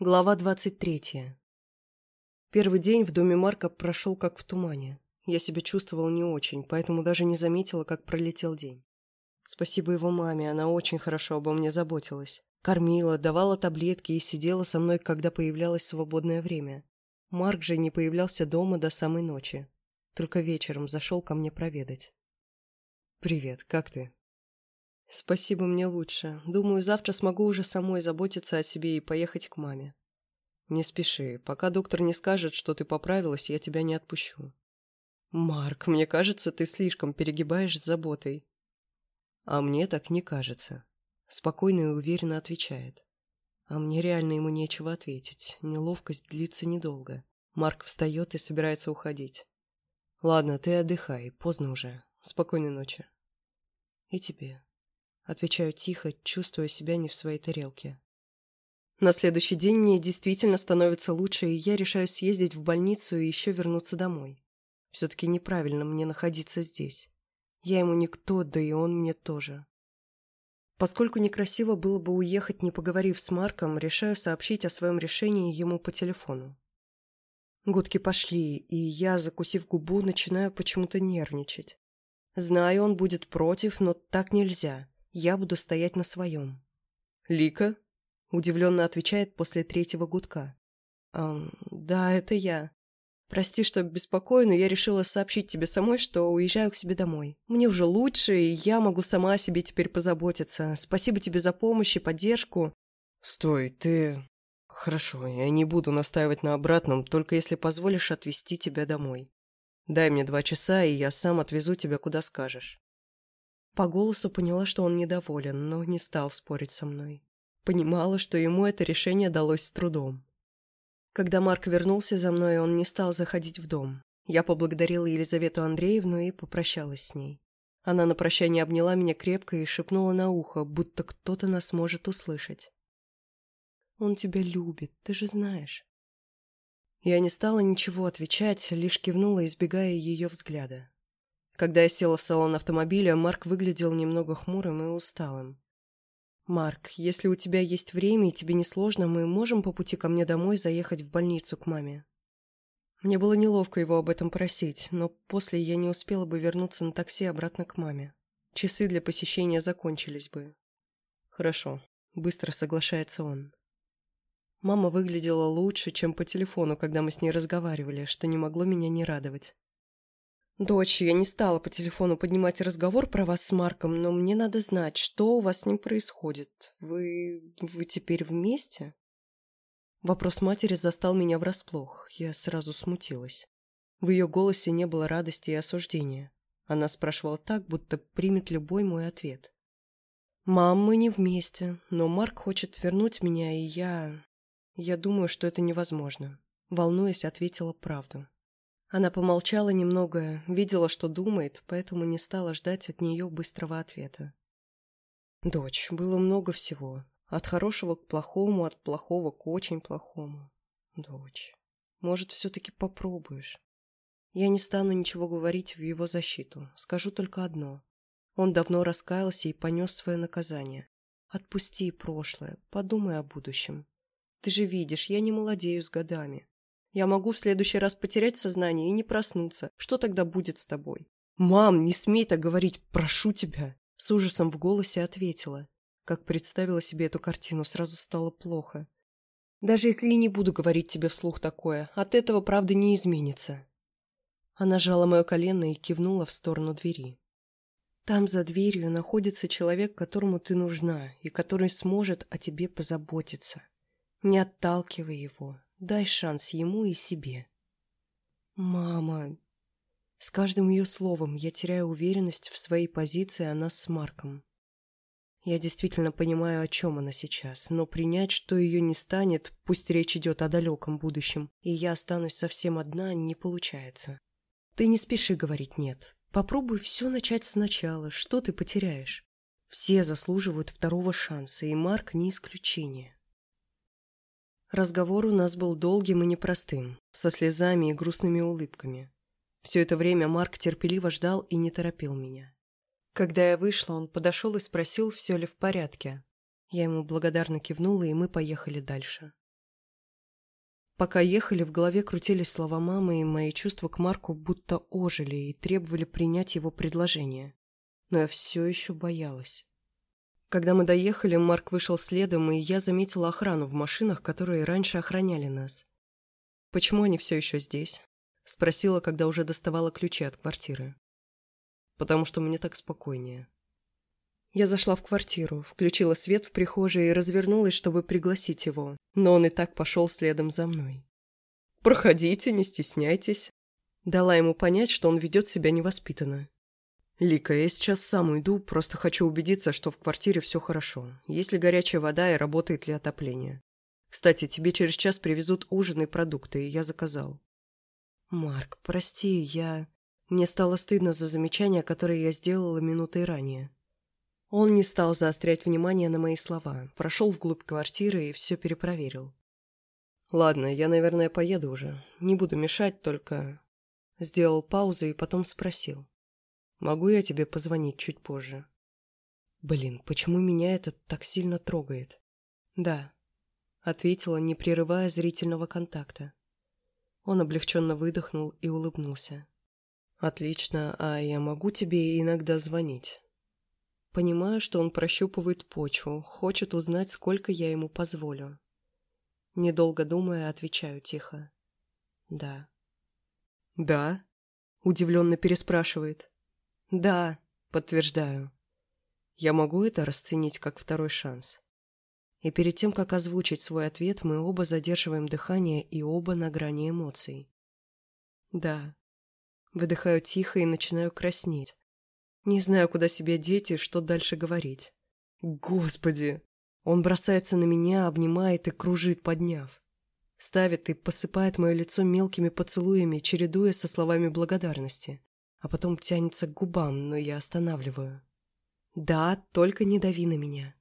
Глава 23. Первый день в доме Марка прошел как в тумане. Я себя чувствовала не очень, поэтому даже не заметила, как пролетел день. Спасибо его маме, она очень хорошо обо мне заботилась. Кормила, давала таблетки и сидела со мной, когда появлялось свободное время. Марк же не появлялся дома до самой ночи. Только вечером зашел ко мне проведать. «Привет, как ты?» «Спасибо, мне лучше. Думаю, завтра смогу уже самой заботиться о себе и поехать к маме». «Не спеши. Пока доктор не скажет, что ты поправилась, я тебя не отпущу». «Марк, мне кажется, ты слишком перегибаешь с заботой». «А мне так не кажется», — спокойно и уверенно отвечает. А мне реально ему нечего ответить. Неловкость длится недолго. Марк встает и собирается уходить. «Ладно, ты отдыхай, поздно уже. Спокойной ночи». «И тебе». Отвечаю тихо, чувствуя себя не в своей тарелке. На следующий день мне действительно становится лучше, и я решаю съездить в больницу и еще вернуться домой. Все-таки неправильно мне находиться здесь. Я ему никто, да и он мне тоже. Поскольку некрасиво было бы уехать, не поговорив с Марком, решаю сообщить о своем решении ему по телефону. Гудки пошли, и я, закусив губу, начинаю почему-то нервничать. Знаю, он будет против, но так нельзя. Я буду стоять на своем. «Лика?» – удивленно отвечает после третьего гудка. «Эм, да, это я. Прости, что беспокою, но я решила сообщить тебе самой, что уезжаю к себе домой. Мне уже лучше, и я могу сама о себе теперь позаботиться. Спасибо тебе за помощь и поддержку». «Стой, ты...» «Хорошо, я не буду настаивать на обратном, только если позволишь отвезти тебя домой. Дай мне два часа, и я сам отвезу тебя, куда скажешь». По голосу поняла, что он недоволен, но не стал спорить со мной. Понимала, что ему это решение далось с трудом. Когда Марк вернулся за мной, он не стал заходить в дом. Я поблагодарила Елизавету Андреевну и попрощалась с ней. Она на прощание обняла меня крепко и шепнула на ухо, будто кто-то нас может услышать. «Он тебя любит, ты же знаешь». Я не стала ничего отвечать, лишь кивнула, избегая ее взгляда. Когда я села в салон автомобиля, Марк выглядел немного хмурым и усталым. «Марк, если у тебя есть время и тебе не сложно, мы можем по пути ко мне домой заехать в больницу к маме?» Мне было неловко его об этом просить, но после я не успела бы вернуться на такси обратно к маме. Часы для посещения закончились бы. «Хорошо», — быстро соглашается он. Мама выглядела лучше, чем по телефону, когда мы с ней разговаривали, что не могло меня не радовать. «Дочь, я не стала по телефону поднимать разговор про вас с Марком, но мне надо знать, что у вас с ним происходит. Вы... вы теперь вместе?» Вопрос матери застал меня врасплох. Я сразу смутилась. В ее голосе не было радости и осуждения. Она спрашивала так, будто примет любой мой ответ. «Мам, мы не вместе, но Марк хочет вернуть меня, и я... я думаю, что это невозможно». Волнуясь, ответила правду. Она помолчала немного, видела, что думает, поэтому не стала ждать от нее быстрого ответа. «Дочь, было много всего. От хорошего к плохому, от плохого к очень плохому. Дочь, может, все-таки попробуешь?» Я не стану ничего говорить в его защиту. Скажу только одно. Он давно раскаялся и понес свое наказание. Отпусти прошлое, подумай о будущем. Ты же видишь, я не молодею с годами. Я могу в следующий раз потерять сознание и не проснуться. Что тогда будет с тобой? «Мам, не смей так говорить, прошу тебя!» С ужасом в голосе ответила. Как представила себе эту картину, сразу стало плохо. «Даже если и не буду говорить тебе вслух такое, от этого правда не изменится». Она жала мое колено и кивнула в сторону двери. «Там за дверью находится человек, которому ты нужна, и который сможет о тебе позаботиться. Не отталкивай его, Дай шанс ему и себе. Мама. С каждым ее словом я теряю уверенность в своей позиции о нас с Марком. Я действительно понимаю, о чем она сейчас, но принять, что ее не станет, пусть речь идет о далеком будущем, и я останусь совсем одна, не получается. Ты не спеши говорить «нет». Попробуй все начать сначала, что ты потеряешь? Все заслуживают второго шанса, и Марк не исключение. Разговор у нас был долгим и непростым, со слезами и грустными улыбками. Все это время Марк терпеливо ждал и не торопил меня. Когда я вышла, он подошел и спросил, все ли в порядке. Я ему благодарно кивнула, и мы поехали дальше. Пока ехали, в голове крутились слова мамы, и мои чувства к Марку будто ожили и требовали принять его предложение. Но я все еще боялась. Когда мы доехали, Марк вышел следом, и я заметила охрану в машинах, которые раньше охраняли нас. «Почему они все еще здесь?» – спросила, когда уже доставала ключи от квартиры. «Потому что мне так спокойнее». Я зашла в квартиру, включила свет в прихожей и развернулась, чтобы пригласить его, но он и так пошел следом за мной. «Проходите, не стесняйтесь», дала ему понять, что он ведет себя невоспитанно. «Лика, я сейчас сам уйду, просто хочу убедиться, что в квартире все хорошо. Есть ли горячая вода и работает ли отопление. Кстати, тебе через час привезут ужин и продукты, и я заказал». «Марк, прости, я...» Мне стало стыдно за замечание, которое я сделала минутой ранее. Он не стал заострять внимание на мои слова, прошел вглубь квартиры и все перепроверил. «Ладно, я, наверное, поеду уже. Не буду мешать, только...» Сделал паузу и потом спросил. «Могу я тебе позвонить чуть позже?» «Блин, почему меня это так сильно трогает?» «Да», — ответила, не прерывая зрительного контакта. Он облегченно выдохнул и улыбнулся. «Отлично, а я могу тебе иногда звонить?» Понимаю, что он прощупывает почву, хочет узнать, сколько я ему позволю. Недолго думая, отвечаю тихо. «Да». «Да?» – удивленно переспрашивает. «Да», – подтверждаю. Я могу это расценить как второй шанс. И перед тем, как озвучить свой ответ, мы оба задерживаем дыхание и оба на грани эмоций. «Да». Выдыхаю тихо и начинаю краснеть. Не знаю, куда себя деть и что дальше говорить. Господи! Он бросается на меня, обнимает и кружит, подняв. Ставит и посыпает мое лицо мелкими поцелуями, чередуя со словами благодарности. А потом тянется к губам, но я останавливаю. «Да, только не дави на меня».